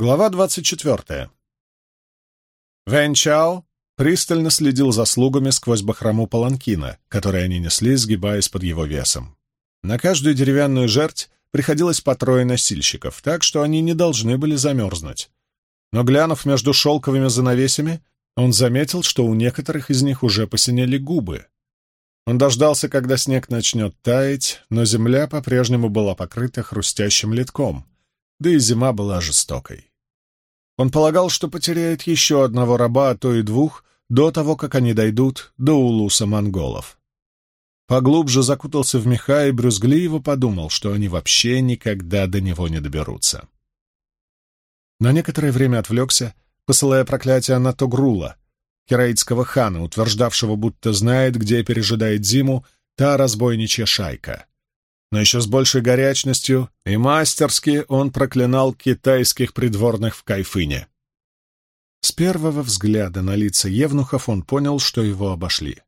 Глава двадцать четвертая. Вэн Чао пристально следил за слугами сквозь бахрому паланкина, который они несли, сгибаясь под его весом. На каждую деревянную жерть приходилось по трое носильщиков, так что они не должны были замерзнуть. Но, глянув между шелковыми занавесями, он заметил, что у некоторых из них уже посинели губы. Он дождался, когда снег начнет таять, но земля по-прежнему была покрыта хрустящим литком, да и зима была жестокой. Он полагал, что потеряет еще одного раба, а то и двух, до того, как они дойдут до улуса монголов. Поглубже закутался в меха и брюзгливо подумал, что они вообще никогда до него не доберутся. На некоторое время отвлекся, посылая проклятие на Тогрула, кераитского хана, утверждавшего, будто знает, где пережидает зиму та разбойничья шайка. Но еще с большей горячностью и мастерски он проклинал китайских придворных в Кайфыне. С первого взгляда на лица евнухов он понял, что его обошли.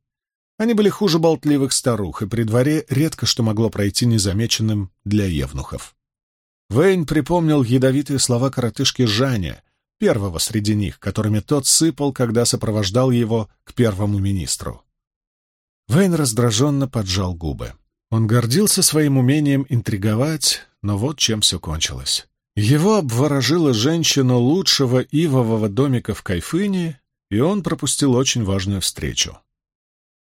Они были хуже болтливых старух, и при дворе редко что могло пройти незамеченным для евнухов. Вейн припомнил ядовитые слова коротышки Жаня, первого среди них, которыми тот сыпал, когда сопровождал его к первому министру. Вейн раздраженно поджал губы. Он гордился своим умением интриговать, но вот чем все кончилось. Его обворожила женщина лучшего ивового домика в Кайфыне, и он пропустил очень важную встречу.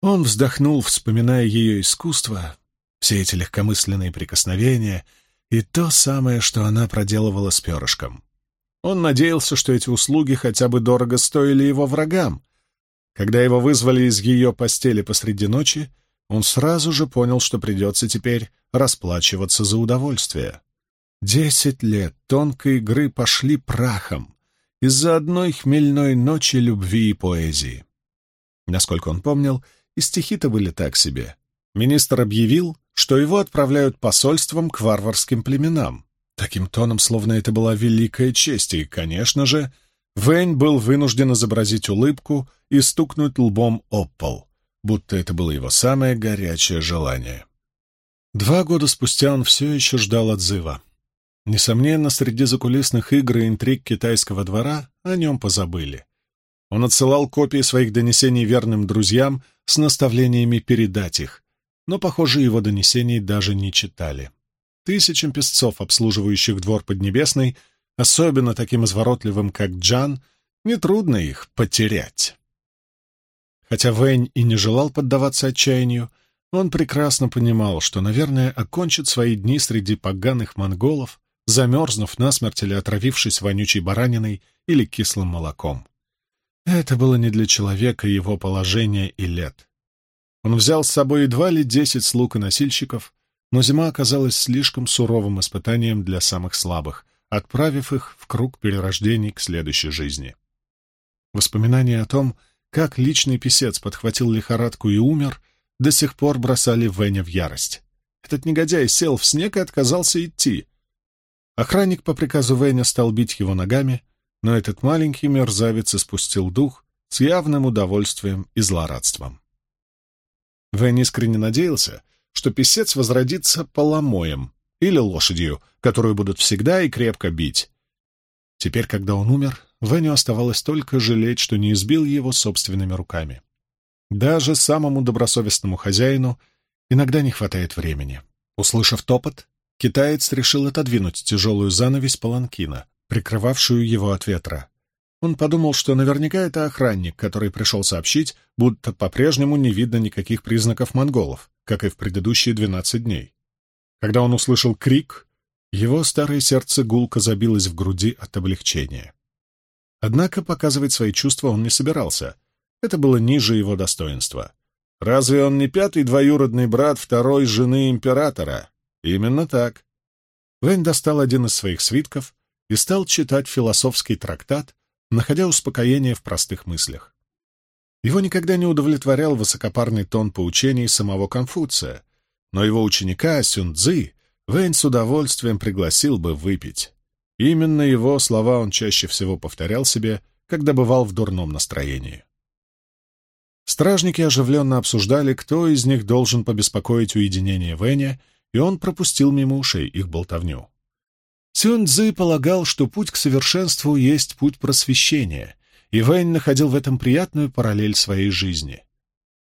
Он вздохнул, вспоминая ее искусство, все эти легкомысленные прикосновения и то самое, что она проделывала с перышком. Он надеялся, что эти услуги хотя бы дорого стоили его врагам. Когда его вызвали из ее постели посреди ночи, он сразу же понял, что придется теперь расплачиваться за удовольствие. Десять лет тонкой игры пошли прахом из-за одной хмельной ночи любви и поэзии. Насколько он помнил, и стихи-то были так себе. Министр объявил, что его отправляют посольством к варварским племенам. Таким тоном, словно это была великая честь, и, конечно же, Вэнь был вынужден изобразить улыбку и стукнуть лбом об пол, будто это было его самое горячее желание. Два года спустя он все еще ждал отзыва. Несомненно, среди закулисных игр и интриг китайского двора о нем позабыли. Он отсылал копии своих донесений верным друзьям с наставлениями передать их, но, похоже, его донесений даже не читали. Тысячам песцов, обслуживающих двор Поднебесный, особенно таким изворотливым, как Джан, нетрудно их потерять. Хотя Вэнь и не желал поддаваться отчаянию, он прекрасно понимал, что, наверное, окончит свои дни среди поганых монголов, замерзнув насмерть или отравившись вонючей бараниной или кислым молоком. Это было не для человека его положения и лет. Он взял с собой едва ли десять слуг и носильщиков, но зима оказалась слишком суровым испытанием для самых слабых, отправив их в круг перерождений к следующей жизни. Воспоминания о том, как личный писец подхватил лихорадку и умер, до сих пор бросали Веня в ярость. Этот негодяй сел в снег и отказался идти, Охранник по приказу Вэня стал бить его ногами, но этот маленький мерзавец испустил дух с явным удовольствием и злорадством. Вэнь искренне надеялся, что писец возродится поломоем или лошадью, которую будут всегда и крепко бить. Теперь, когда он умер, Веню оставалось только жалеть, что не избил его собственными руками. Даже самому добросовестному хозяину иногда не хватает времени. Услышав топот, Китаец решил отодвинуть тяжелую занавесь паланкина, прикрывавшую его от ветра. Он подумал, что наверняка это охранник, который пришел сообщить, будто по-прежнему не видно никаких признаков монголов, как и в предыдущие двенадцать дней. Когда он услышал крик, его старое сердце гулко забилось в груди от облегчения. Однако показывать свои чувства он не собирался. Это было ниже его достоинства. Разве он не пятый двоюродный брат второй жены императора? Именно так. Вэнь достал один из своих свитков и стал читать философский трактат, находя успокоение в простых мыслях. Его никогда не удовлетворял высокопарный тон поучений самого Конфуция, но его ученика Сюн-Дзы Вэнь с удовольствием пригласил бы выпить. Именно его слова он чаще всего повторял себе, когда бывал в дурном настроении. Стражники оживленно обсуждали, кто из них должен побеспокоить уединение Вэня и он пропустил мимо ушей их болтовню. Сюн Цзы полагал, что путь к совершенству есть путь просвещения, и Вэнь находил в этом приятную параллель своей жизни.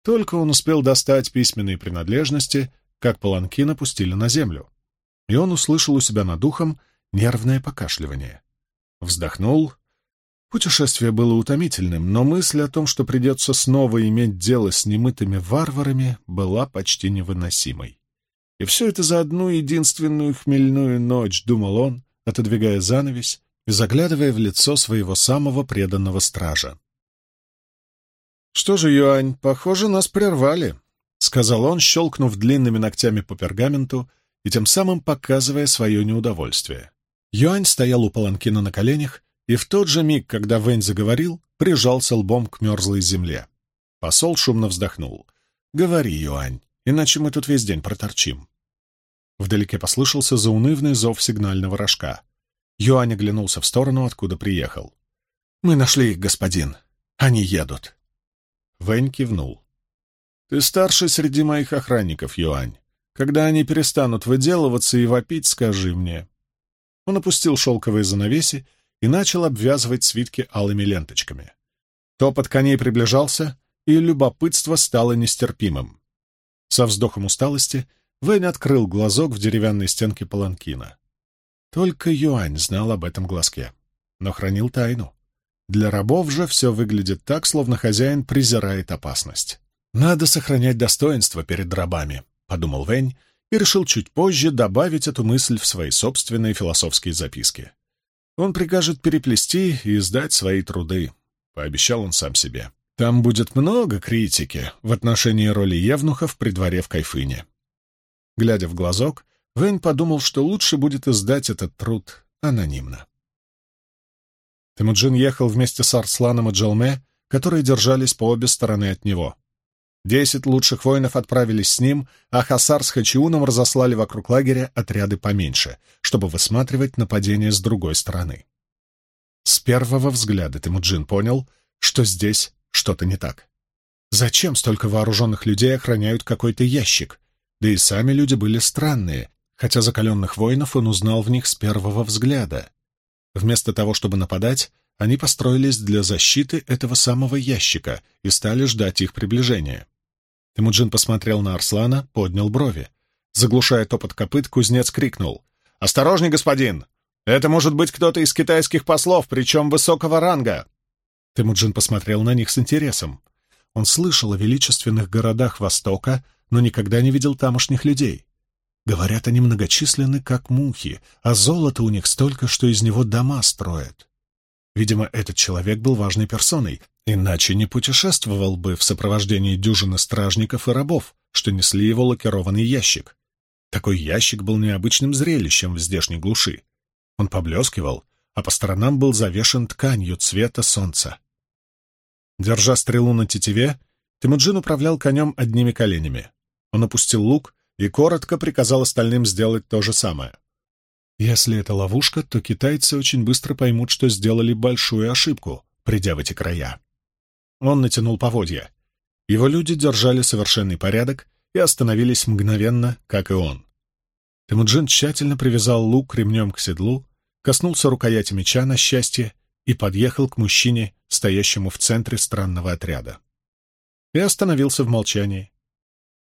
Только он успел достать письменные принадлежности, как паланкин опустили на землю, и он услышал у себя над духом нервное покашливание. Вздохнул. Путешествие было утомительным, но мысль о том, что придется снова иметь дело с немытыми варварами, была почти невыносимой. И все это за одну единственную хмельную ночь, думал он, отодвигая занавесь и заглядывая в лицо своего самого преданного стража. «Что же, Юань, похоже, нас прервали», — сказал он, щелкнув длинными ногтями по пергаменту и тем самым показывая свое неудовольствие. Юань стоял у паланкина на коленях, и в тот же миг, когда Вэнь заговорил, прижался лбом к мерзлой земле. Посол шумно вздохнул. «Говори, Юань, иначе мы тут весь день проторчим». Вдалеке послышался заунывный зов сигнального рожка. Юань оглянулся в сторону, откуда приехал. «Мы нашли их, господин. Они едут». Вэнь кивнул. «Ты старший среди моих охранников, Юань. Когда они перестанут выделываться и вопить, скажи мне». Он опустил шелковые занавеси и начал обвязывать свитки алыми ленточками. Топот коней приближался, и любопытство стало нестерпимым. Со вздохом усталости Вэнь открыл глазок в деревянной стенке паланкина. Только Юань знал об этом глазке, но хранил тайну. Для рабов же все выглядит так, словно хозяин презирает опасность. «Надо сохранять достоинство перед рабами», — подумал Вэнь и решил чуть позже добавить эту мысль в свои собственные философские записки. Он прикажет переплести и издать свои труды, — пообещал он сам себе. Там будет много критики в отношении роли Евнуха в при дворе в Кайфыне. Глядя в глазок, Вэнь подумал, что лучше будет издать этот труд анонимно. Темуджин ехал вместе с Арсланом и Джалме, которые держались по обе стороны от него. Десять лучших воинов отправились с ним, а Хасар с Хачиуном разослали вокруг лагеря отряды поменьше, чтобы высматривать нападение с другой стороны. С первого взгляда Темуджин понял, что здесь что-то не так. Зачем столько вооруженных людей охраняют какой-то ящик? Да и сами люди были странные, хотя закаленных воинов он узнал в них с первого взгляда. Вместо того, чтобы нападать, они построились для защиты этого самого ящика и стали ждать их приближения. Темуджин посмотрел на Арслана, поднял брови. Заглушая топот копыт, кузнец крикнул. «Осторожней, господин! Это может быть кто-то из китайских послов, причем высокого ранга!» Темуджин посмотрел на них с интересом. Он слышал о величественных городах Востока, но никогда не видел тамошних людей. Говорят, они многочисленны, как мухи, а золота у них столько, что из него дома строят. Видимо, этот человек был важной персоной, иначе не путешествовал бы в сопровождении дюжины стражников и рабов, что несли его лакированный ящик. Такой ящик был необычным зрелищем в здешней глуши. Он поблескивал, а по сторонам был завешен тканью цвета солнца. Держа стрелу на тетиве, Тимуджин управлял конем одними коленями. Он опустил лук и коротко приказал остальным сделать то же самое. Если это ловушка, то китайцы очень быстро поймут, что сделали большую ошибку, придя в эти края. Он натянул поводья. Его люди держали совершенный порядок и остановились мгновенно, как и он. Темуджин тщательно привязал лук ремнем к седлу, коснулся рукояти меча на счастье и подъехал к мужчине, стоящему в центре странного отряда. И остановился в молчании.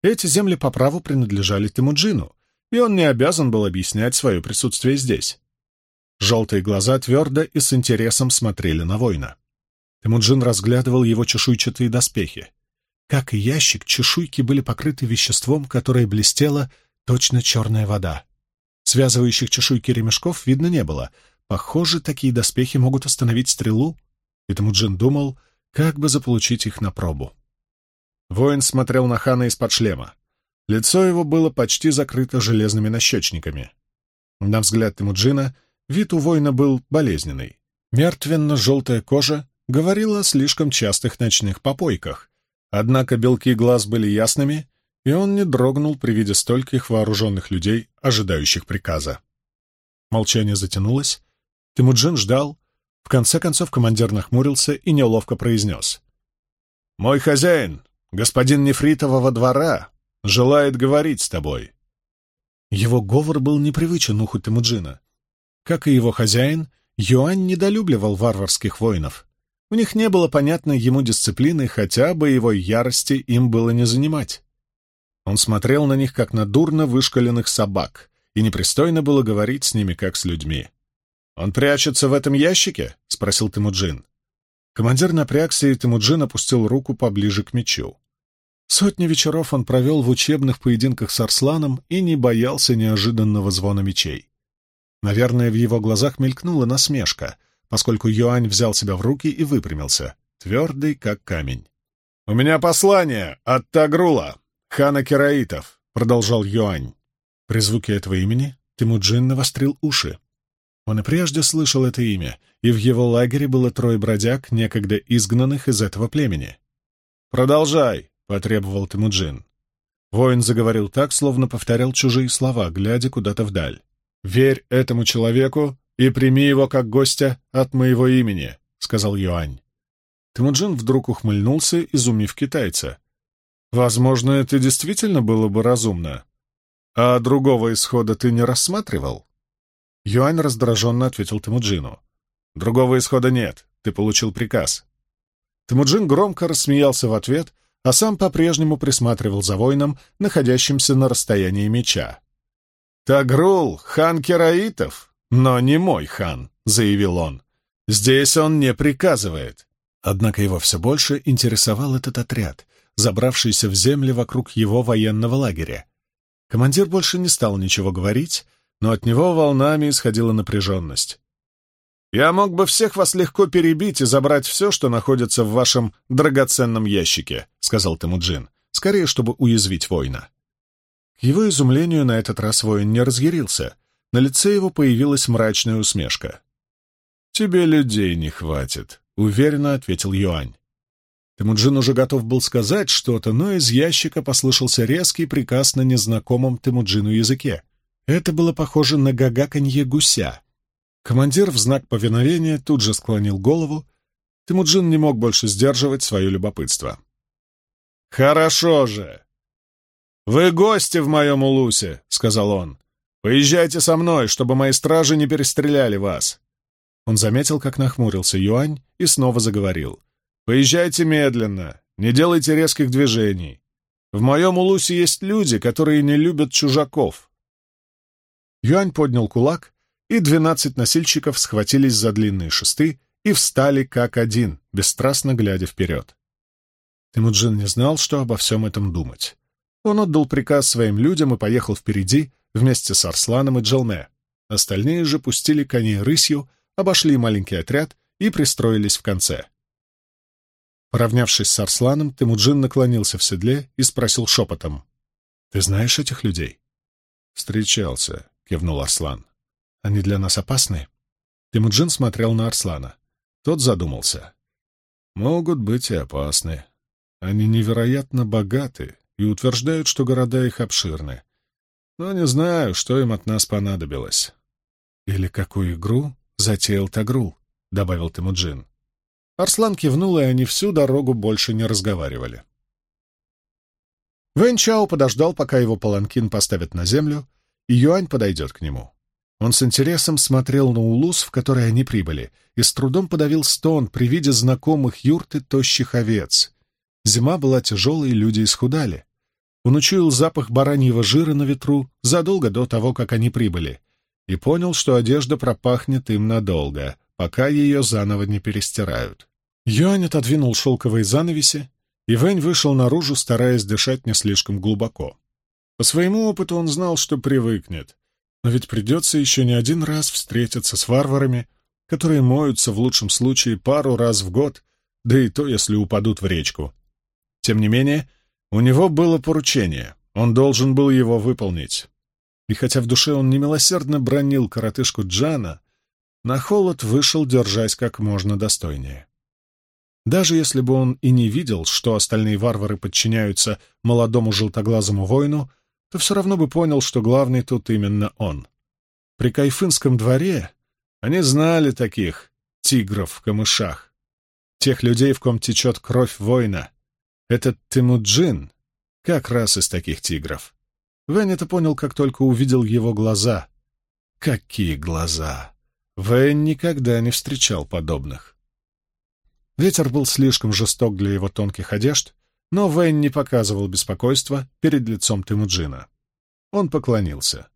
Эти земли по праву принадлежали Темуджину, и он не обязан был объяснять свое присутствие здесь. Желтые глаза твердо и с интересом смотрели на воина. Темуджин разглядывал его чешуйчатые доспехи. Как и ящик, чешуйки были покрыты веществом, которое блестело, точно черная вода. Связывающих чешуйки ремешков видно не было. Похоже, такие доспехи могут остановить стрелу. И Темуджин думал, как бы заполучить их на пробу. Воин смотрел на хана из-под шлема. Лицо его было почти закрыто железными нащечниками. На взгляд Тимуджина вид у воина был болезненный. Мертвенно-желтая кожа говорила о слишком частых ночных попойках, однако белки глаз были ясными, и он не дрогнул при виде стольких вооруженных людей, ожидающих приказа. Молчание затянулось. Тимуджин ждал. В конце концов командир нахмурился и неловко произнес. «Мой хозяин, господин Нефритового двора, желает говорить с тобой». Его говор был непривычен уху Темуджина. Как и его хозяин, Юань недолюбливал варварских воинов. У них не было понятной ему дисциплины, хотя боевой ярости им было не занимать. Он смотрел на них, как на дурно вышкаленных собак, и непристойно было говорить с ними, как с людьми. «Он прячется в этом ящике?» — спросил Тимуджин. Командир напрягся, и Тимуджин опустил руку поближе к мечу. Сотни вечеров он провел в учебных поединках с Арсланом и не боялся неожиданного звона мечей. Наверное, в его глазах мелькнула насмешка, поскольку Юань взял себя в руки и выпрямился, твердый, как камень. «У меня послание от Тагрула, хана Кераитов», — продолжал Юань. При звуке этого имени Тимуджин навострил уши. Он и прежде слышал это имя, и в его лагере было трое бродяг, некогда изгнанных из этого племени. «Продолжай», — потребовал Тимуджин. Воин заговорил так, словно повторял чужие слова, глядя куда-то вдаль. «Верь этому человеку и прими его как гостя от моего имени», — сказал Юань. Тимуджин вдруг ухмыльнулся, изумив китайца. «Возможно, это действительно было бы разумно. А другого исхода ты не рассматривал?» Юань раздраженно ответил Тимуджину. «Другого исхода нет. Ты получил приказ». Тимуджин громко рассмеялся в ответ, а сам по-прежнему присматривал за воином, находящимся на расстоянии меча. «Тагрул, хан Кераитов, но не мой хан», — заявил он. «Здесь он не приказывает». Однако его все больше интересовал этот отряд, забравшийся в земли вокруг его военного лагеря. Командир больше не стал ничего говорить, но от него волнами исходила напряженность. «Я мог бы всех вас легко перебить и забрать все, что находится в вашем драгоценном ящике», — сказал Темуджин, скорее, чтобы уязвить воина. К его изумлению на этот раз воин не разъярился. На лице его появилась мрачная усмешка. «Тебе людей не хватит», — уверенно ответил Юань. Темуджин уже готов был сказать что-то, но из ящика послышался резкий приказ на незнакомом Темуджину языке. Это было похоже на гагаканье гуся. Командир в знак повиновения тут же склонил голову. Тимуджин не мог больше сдерживать свое любопытство. «Хорошо же! Вы гости в моем улусе», — сказал он. «Поезжайте со мной, чтобы мои стражи не перестреляли вас». Он заметил, как нахмурился Юань, и снова заговорил. «Поезжайте медленно, не делайте резких движений. В моем улусе есть люди, которые не любят чужаков. Юань поднял кулак, и двенадцать носильщиков схватились за длинные шесты и встали как один, бесстрастно глядя вперед. Тимуджин не знал, что обо всем этом думать. Он отдал приказ своим людям и поехал впереди вместе с Арсланом и Джалме. Остальные же пустили коней рысью, обошли маленький отряд и пристроились в конце. Поравнявшись с Арсланом, Тимуджин наклонился в седле и спросил шепотом. «Ты знаешь этих людей?» «Встречался. — кивнул Арслан. «Они для нас опасны?» Темуджин смотрел на Арслана. Тот задумался. «Могут быть и опасны. Они невероятно богаты и утверждают, что города их обширны. Но не знаю, что им от нас понадобилось». «Или какую игру затеял Тагрул», — добавил Темуджин. Арслан кивнул, и они всю дорогу больше не разговаривали. Вэн Чао подождал, пока его паланкин поставят на землю, и Юань подойдет к нему. Он с интересом смотрел на улус, в который они прибыли, и с трудом подавил стон при виде знакомых юрт и тощих овец. Зима была тяжелой, люди исхудали. Он учуял запах бараньего жира на ветру задолго до того, как они прибыли, и понял, что одежда пропахнет им надолго, пока ее заново не перестирают. Юань отодвинул шелковые занавеси, и Вэнь вышел наружу, стараясь дышать не слишком глубоко. По своему опыту он знал, что привыкнет. Но ведь придется еще не один раз встретиться с варварами, которые моются в лучшем случае пару раз в год, да и то, если упадут в речку. Тем не менее, у него было поручение, он должен был его выполнить. И хотя в душе он немилосердно бронил коротышку Джана, на холод вышел, держась как можно достойнее. Даже если бы он и не видел, что остальные варвары подчиняются молодому желтоглазому воину, то все равно бы понял, что главный тут именно он. При Кайфынском дворе они знали таких тигров в камышах, тех людей, в ком течет кровь воина. Этот Тимуджин как раз из таких тигров. Вэнь это понял, как только увидел его глаза. Какие глаза! Вэнь никогда не встречал подобных. Ветер был слишком жесток для его тонких одежд, но Вэнь не показывал беспокойства перед лицом Тимуджина. Он поклонился.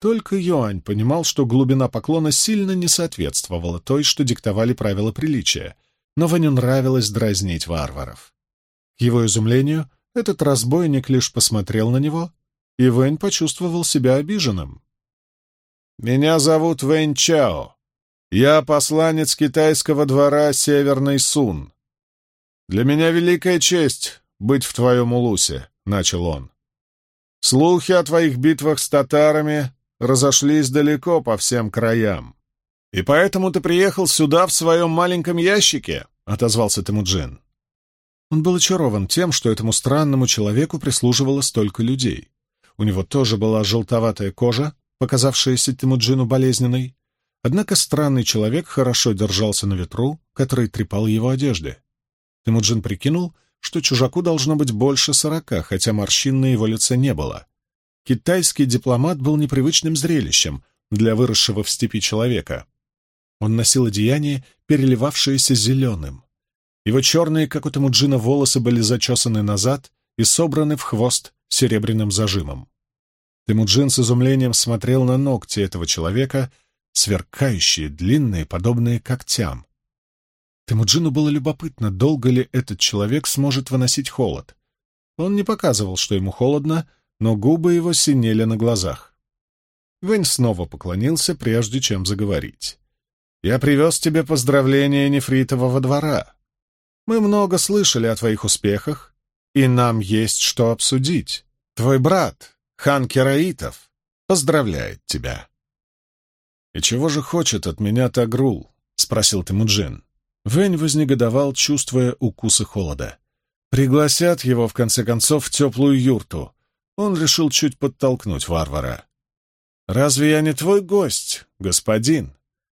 Только Юань понимал, что глубина поклона сильно не соответствовала той, что диктовали правила приличия, но Ваню нравилось дразнить варваров. К его изумлению, этот разбойник лишь посмотрел на него, и Вэнь почувствовал себя обиженным. «Меня зовут Вэнь Чао. Я посланец китайского двора Северный Сун. Для меня великая честь быть в твоем улусе», — начал он. «Слухи о твоих битвах с татарами разошлись далеко по всем краям. «И поэтому ты приехал сюда в своем маленьком ящике?» — отозвался Темуджин. Он был очарован тем, что этому странному человеку прислуживало столько людей. У него тоже была желтоватая кожа, показавшаяся Темуджину болезненной. Однако странный человек хорошо держался на ветру, который трепал его одежды. Темуджин прикинул, что чужаку должно быть больше сорока, хотя морщин на его лице не было. Китайский дипломат был непривычным зрелищем для выросшего в степи человека. Он носил одеяние, переливавшееся зеленым. Его черные, как у Тамуджина, волосы были зачесаны назад и собраны в хвост серебряным зажимом. Темуджин с изумлением смотрел на ногти этого человека, сверкающие, длинные, подобные когтям. Темуджину было любопытно, долго ли этот человек сможет выносить холод. Он не показывал, что ему холодно, но губы его синели на глазах. Вэнь снова поклонился, прежде чем заговорить. «Я привез тебе поздравления нефритового двора. Мы много слышали о твоих успехах, и нам есть что обсудить. Твой брат, хан Кераитов, поздравляет тебя». «И чего же хочет от меня Тагрул?» — спросил Тимуджин. Вэнь вознегодовал, чувствуя укусы холода. «Пригласят его, в конце концов, в теплую юрту, он решил чуть подтолкнуть варвара. «Разве я не твой гость, господин?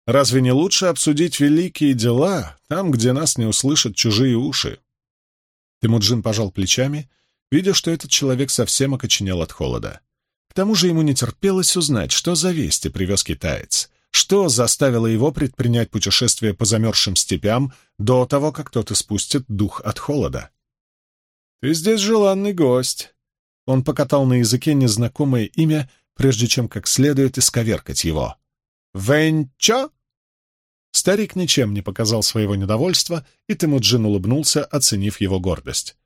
Разве не лучше обсудить великие дела там, где нас не услышат чужие уши?» Тимуджин пожал плечами, видя, что этот человек совсем окоченел от холода. К тому же ему не терпелось узнать, что за вести привез китаец, что заставило его предпринять путешествие по замерзшим степям до того, как кто-то спустит дух от холода. «Ты здесь желанный гость», он покатал на языке незнакомое имя, прежде чем как следует исковеркать его. «Вэнчо?» Старик ничем не показал своего недовольства, и Темуджин улыбнулся, оценив его гордость.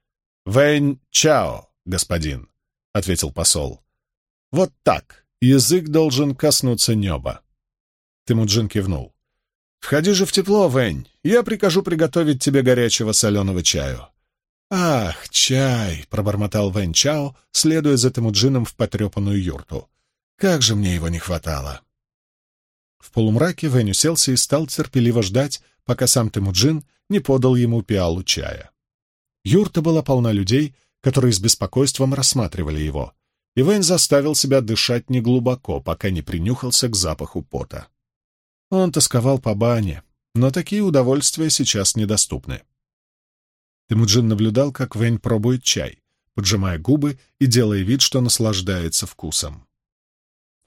«Вэнь-чао, господин», — ответил посол. «Вот так. Язык должен коснуться неба». Темуджин кивнул. «Входи же в тепло, Вэнь. Я прикажу приготовить тебе горячего соленого чаю. «Ах, чай!» — пробормотал Вэн Чао, следуя за Темуджином в потрепанную юрту. «Как же мне его не хватало!» В полумраке Вэнь уселся и стал терпеливо ждать, пока сам Темуджин не подал ему пиалу чая. Юрта была полна людей, которые с беспокойством рассматривали его, и Вэнь заставил себя дышать неглубоко, пока не принюхался к запаху пота. Он тосковал по бане, но такие удовольствия сейчас недоступны. Темуджин наблюдал, как Вэнь пробует чай, поджимая губы и делая вид, что наслаждается вкусом.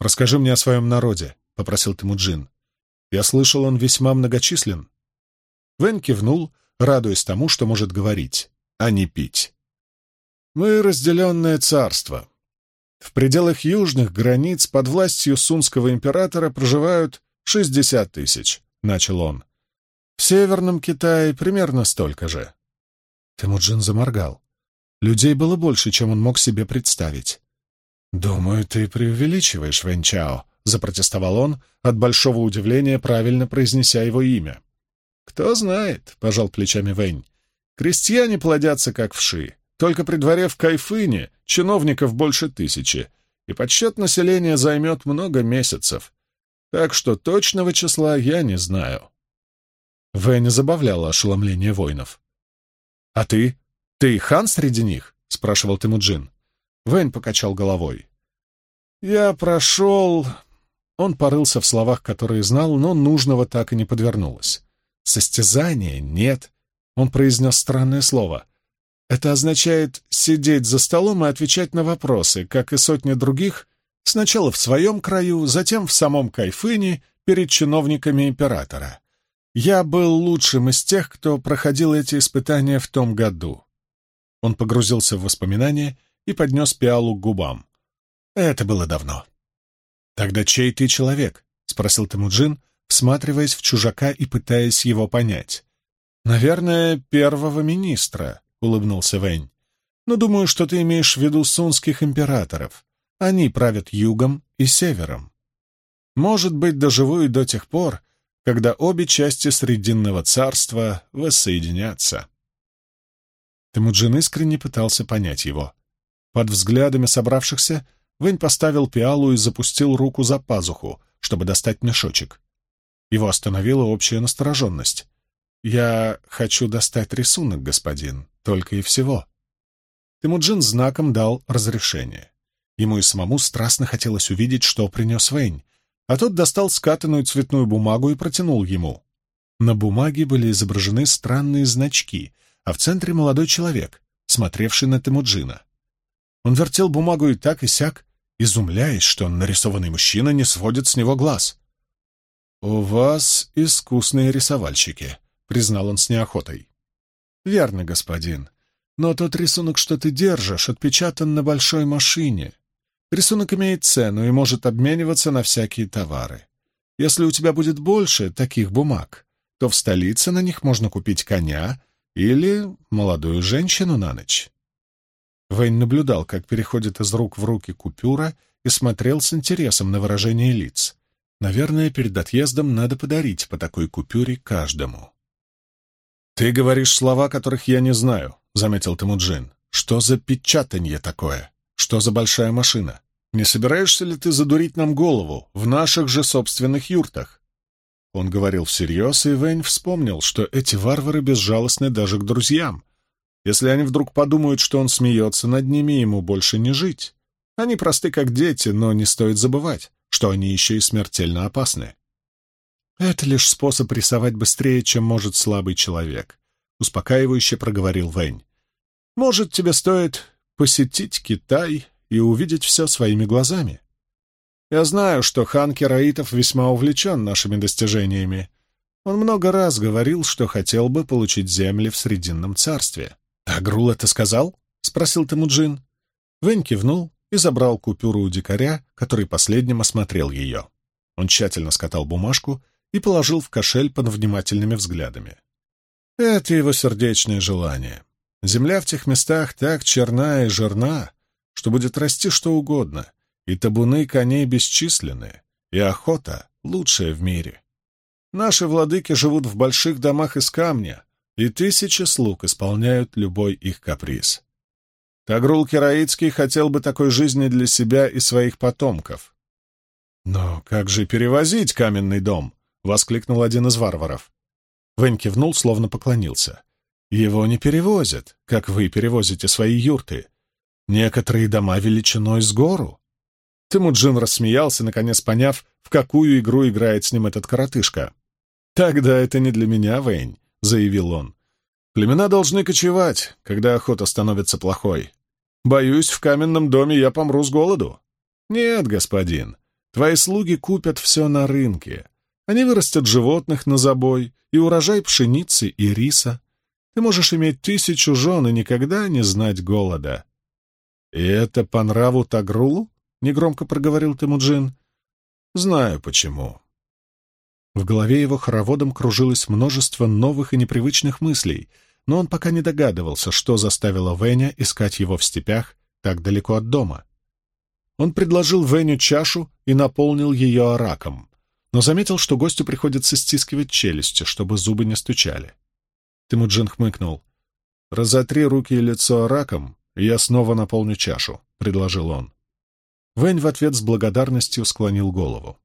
«Расскажи мне о своем народе», — попросил Темуджин. «Я слышал, он весьма многочислен». Вэнь кивнул, радуясь тому, что может говорить, а не пить. «Мы разделенное царство. В пределах южных границ под властью сунского императора проживают шестьдесят тысяч», — начал он. «В Северном Китае примерно столько же. Темуджин заморгал. Людей было больше, чем он мог себе представить. «Думаю, ты преувеличиваешь, Вэнчао», — запротестовал он, от большого удивления правильно произнеся его имя. «Кто знает», — пожал плечами Вэнь. «Крестьяне плодятся, как вши. Только при дворе в Кайфыне чиновников больше тысячи, и подсчет населения займет много месяцев. Так что точного числа я не знаю». Вэнь забавляло ошеломление воинов. «А ты? Ты хан среди них?» — спрашивал Темуджин. Вэнь покачал головой. «Я прошел...» Он порылся в словах, которые знал, но нужного так и не подвернулось. «Состязание? Нет». Он произнес странное слово. Это означает сидеть за столом и отвечать на вопросы, как и сотни других, сначала в своем краю, затем в самом Кайфыне, перед чиновниками императора. Я был лучшим из тех, кто проходил эти испытания в том году. Он погрузился в воспоминания и поднес пиалу к губам. Это было давно. «Тогда чей ты человек?» — спросил Темуджин, всматриваясь в чужака и пытаясь его понять. «Наверное, первого министра», — улыбнулся Вэнь. «Но думаю, что ты имеешь в виду сунских императоров. Они правят югом и севером. Может быть, доживу и до тех пор, когда обе части Срединного царства воссоединятся». Темуджин искренне пытался понять его. Под взглядами собравшихся Вэнь поставил пиалу и запустил руку за пазуху, чтобы достать мешочек. Его остановила общая настороженность. «Я хочу достать рисунок, господин, только и всего». Темуджин знаком дал разрешение. Ему и самому страстно хотелось увидеть, что принес Вэнь, а тот достал скатанную цветную бумагу и протянул ему. На бумаге были изображены странные значки, а в центре молодой человек, смотревший на Темуджина. Он вертел бумагу и так, и сяк, изумляясь, что нарисованный мужчина не сводит с него глаз. «У вас искусные рисовальщики», — признал он с неохотой. «Верно, господин. Но тот рисунок, что ты держишь, отпечатан на большой машине. Рисунок имеет цену и может обмениваться на всякие товары. Если у тебя будет больше таких бумаг, то в столице на них можно купить коня или молодую женщину на ночь. Вейн наблюдал, как переходит из рук в руки купюра, и смотрел с интересом на выражение лиц. Наверное, перед отъездом надо подарить по такой купюре каждому. «Ты говоришь слова, которых я не знаю», — заметил Темуджин. «Что за печатанье такое? Что за большая машина? Не собираешься ли ты задурить нам голову в наших же собственных юртах?» Он говорил всерьез, и Вэнь вспомнил, что эти варвары безжалостны даже к друзьям. Если они вдруг подумают, что он смеется над ними, ему больше не жить. Они просты, как дети, но не стоит забывать, что они еще и смертельно опасны. «Это лишь способ рисовать быстрее, чем может слабый человек», — успокаивающе проговорил Вэнь. «Может, тебе стоит посетить Китай и увидеть все своими глазами. Я знаю, что хан Кераитов весьма увлечен нашими достижениями. Он много раз говорил, что хотел бы получить земли в Срединном царстве. «Агрул это сказал?» — спросил Темуджин. Вэнь кивнул и забрал купюру у дикаря, который последним осмотрел ее. Он тщательно скатал бумажку и положил в кошель под внимательными взглядами. Это его сердечное желание. Земля в тех местах так черна и жирна, что будет расти что угодно, и табуны коней бесчисленны, и охота лучшая в мире. Наши владыки живут в больших домах из камня, и тысячи слуг исполняют любой их каприз. Тагрул Кераицкий хотел бы такой жизни для себя и своих потомков. «Но как же перевозить каменный дом?» — воскликнул один из варваров. Вэнь кивнул, словно поклонился. «Его не перевозят, как вы перевозите свои юрты. Некоторые дома величиной с гору. Тимуджин рассмеялся, наконец поняв, в какую игру играет с ним этот коротышка. «Тогда это не для меня, Вейн», — заявил он. «Племена должны кочевать, когда охота становится плохой. Боюсь, в каменном доме я помру с голоду». «Нет, господин, твои слуги купят все на рынке. Они вырастят животных на забой и урожай пшеницы и риса. Ты можешь иметь тысячу жен и никогда не знать голода». «И это по нраву Тагрулу?» — негромко проговорил Темуджин. «Знаю почему». В голове его хороводом кружилось множество новых и непривычных мыслей, но он пока не догадывался, что заставило Веня искать его в степях так далеко от дома. Он предложил Веню чашу и наполнил ее араком, но заметил, что гостю приходится стискивать челюсти, чтобы зубы не стучали. Темуджин хмыкнул. «Разотри руки и лицо араком, и я снова наполню чашу», — предложил он. Вэнь в ответ с благодарностью склонил голову.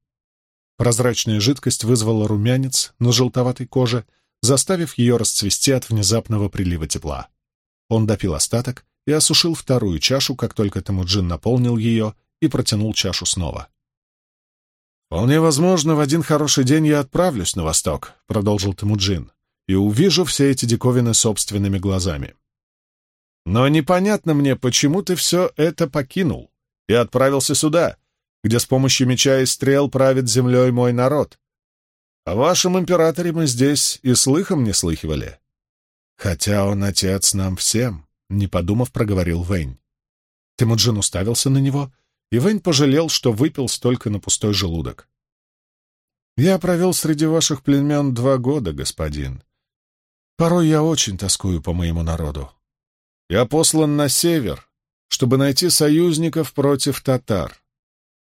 Прозрачная жидкость вызвала румянец на желтоватой коже, заставив ее расцвести от внезапного прилива тепла. Он допил остаток и осушил вторую чашу, как только Темуджин наполнил ее и протянул чашу снова. «Вполне возможно, в один хороший день я отправлюсь на восток», — продолжил Темуджин, «и увижу все эти диковины собственными глазами. Но непонятно мне, почему ты все это покинул и отправился сюда, где с помощью меча и стрел правит землей мой народ, О вашем императоре мы здесь и слыхом не слыхивали. Хотя он отец нам всем, — не подумав, проговорил Вэнь. Темуджин уставился на него, и Вэнь пожалел, что выпил столько на пустой желудок. «Я провел среди ваших племен два года, господин. Порой я очень тоскую по моему народу. Я послан на север, чтобы найти союзников против татар.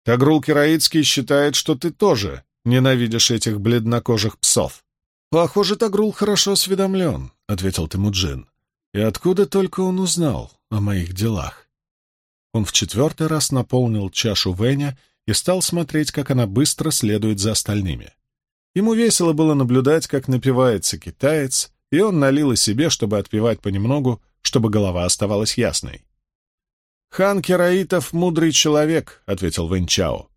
Тагрул Кираицкий считает, что ты тоже ненавидишь этих бледнокожих псов. «Похоже, Тагрул хорошо осведомлен», — ответил Тимуджин. «И откуда только он узнал о моих делах?» Он в четвертый раз наполнил чашу Веня и стал смотреть, как она быстро следует за остальными. Ему весело было наблюдать, как напивается китаец, и он налил и себе, чтобы отпивать понемногу, чтобы голова оставалась ясной. «Хан Кераитов — мудрый человек», — ответил Вэнчао.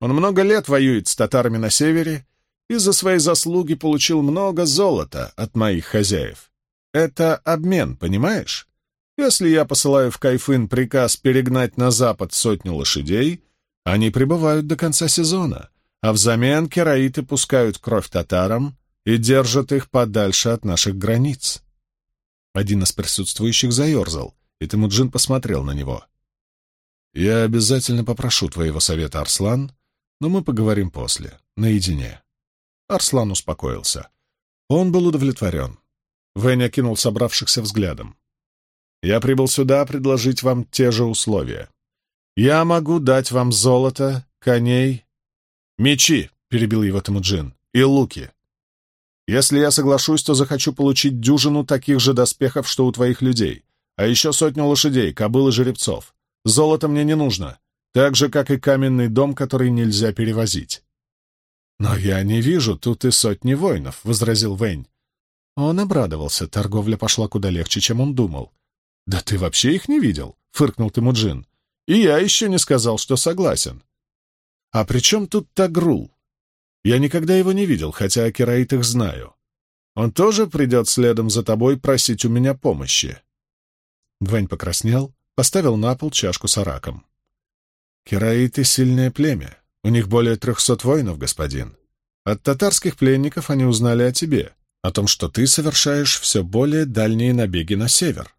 «Он много лет воюет с татарами на севере и за свои заслуги получил много золота от моих хозяев. Это обмен, понимаешь? Если я посылаю в Кайфын приказ перегнать на запад сотню лошадей, они прибывают до конца сезона, а взамен кераиты пускают кровь татарам и держат их подальше от наших границ. Один из присутствующих заерзал, и Темуджин посмотрел на него. «Я обязательно попрошу твоего совета, Арслан, но мы поговорим после, наедине». Арслан успокоился. Он был удовлетворен. Вэнь окинул собравшихся взглядом. «Я прибыл сюда предложить вам те же условия. Я могу дать вам золото, коней...» «Мечи!» — перебил его Темуджин. «И луки. Если я соглашусь, то захочу получить дюжину таких же доспехов, что у твоих людей, а еще сотню лошадей, кобыл и жеребцов. Золото мне не нужно, так же, как и каменный дом, который нельзя перевозить. «Но я не вижу тут и сотни воинов», — возразил Вэнь. Он обрадовался, торговля пошла куда легче, чем он думал. «Да ты вообще их не видел?» — фыркнул Тимуджин. «И я еще не сказал, что согласен». «А при чем тут Тагрул? Я никогда его не видел, хотя о кераитах знаю. Он тоже придет следом за тобой просить у меня помощи». Вэнь покраснел, поставил на пол чашку с араком. «Кераиты — сильное племя. У них более трехсот воинов, господин. От татарских пленников они узнали о тебе, о том, что ты совершаешь все более дальние набеги на север.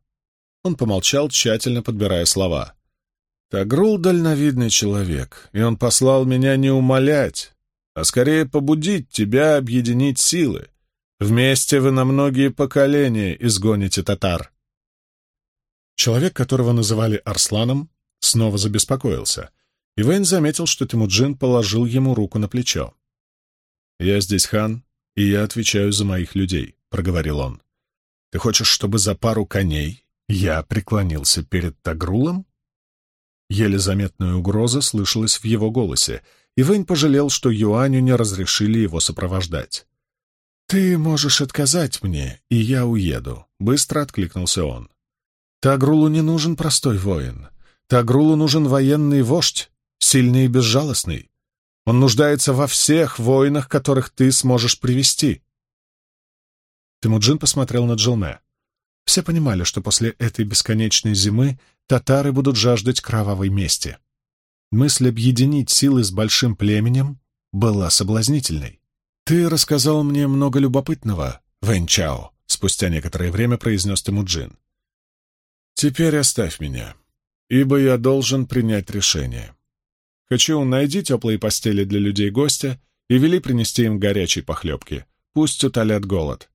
Он помолчал, тщательно подбирая слова. Тагрул — дальновидный человек, и он послал меня не умолять, а скорее побудить тебя объединить силы. Вместе вы на многие поколения изгоните татар. Человек, которого называли Арсланом, снова забеспокоился — и Вейн заметил, что Тимуджин положил ему руку на плечо. «Я здесь хан, и я отвечаю за моих людей», — проговорил он. «Ты хочешь, чтобы за пару коней я преклонился перед Тагрулом?» Еле заметная угроза слышалась в его голосе, и Вэнь пожалел, что Юаню не разрешили его сопровождать. «Ты можешь отказать мне, и я уеду», — быстро откликнулся он. «Тагрулу не нужен простой воин. Тагрулу нужен военный вождь, сильный и безжалостный. Он нуждается во всех воинах, которых ты сможешь привести. Тимуджин посмотрел на Джилме. Все понимали, что после этой бесконечной зимы татары будут жаждать кровавой мести. Мысль объединить силы с большим племенем была соблазнительной. «Ты рассказал мне много любопытного, Вэнь Чао», — спустя некоторое время произнес Тимуджин. «Теперь оставь меня, ибо я должен принять решение. Хочу, найди теплые постели для людей гостя и вели принести им горячей похлебки. Пусть утолят голод.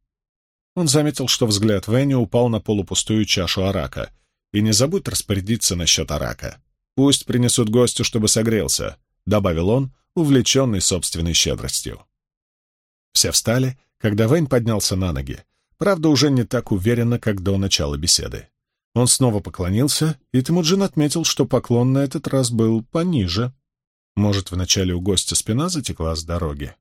Он заметил, что взгляд Венни упал на полупустую чашу арака. И не забудь распорядиться насчет арака. Пусть принесут гостю, чтобы согрелся, — добавил он, увлеченный собственной щедростью. Все встали, когда Вэнь поднялся на ноги, правда, уже не так уверенно, как до начала беседы. Он снова поклонился, и Тимуджин отметил, что поклон на этот раз был пониже. Может, вначале у гостя спина затекла с дороги?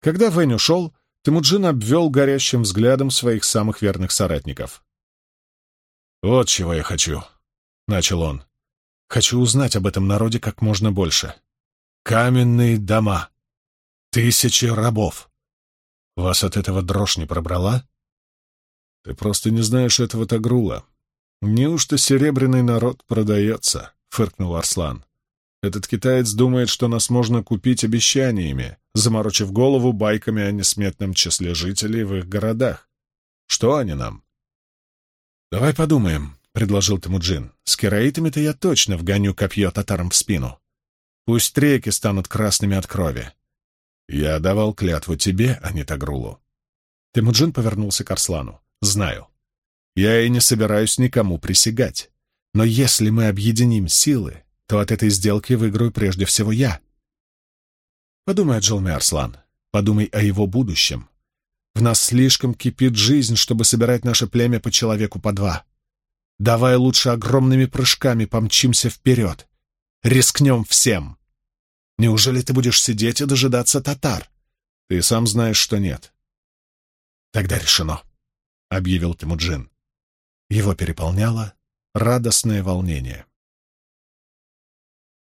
Когда Вэнь ушел, Темуджин обвел горящим взглядом своих самых верных соратников. «Вот чего я хочу», — начал он. «Хочу узнать об этом народе как можно больше. Каменные дома. Тысячи рабов. Вас от этого дрожь не пробрала? Ты просто не знаешь этого Тагрула. Неужто серебряный народ продается?» — фыркнул Арслан. Этот китаец думает, что нас можно купить обещаниями, заморочив голову байками о несметном числе жителей в их городах. Что они нам? «Давай подумаем», — предложил Темуджин. «С кераитами-то я точно вгоню копье татарам в спину. Пусть треки станут красными от крови. Я давал клятву тебе, а не Тагрулу». Темуджин повернулся к Арслану. «Знаю. Я и не собираюсь никому присягать. Но если мы объединим силы, то от этой сделки выиграю прежде всего я. Подумай о Джилме, Арслан. Подумай о его будущем. В нас слишком кипит жизнь, чтобы собирать наше племя по человеку по два. Давай лучше огромными прыжками помчимся вперед. Рискнем всем. Неужели ты будешь сидеть и дожидаться татар? Ты сам знаешь, что нет. Тогда решено, — объявил Тимуджин. Его переполняло радостное волнение.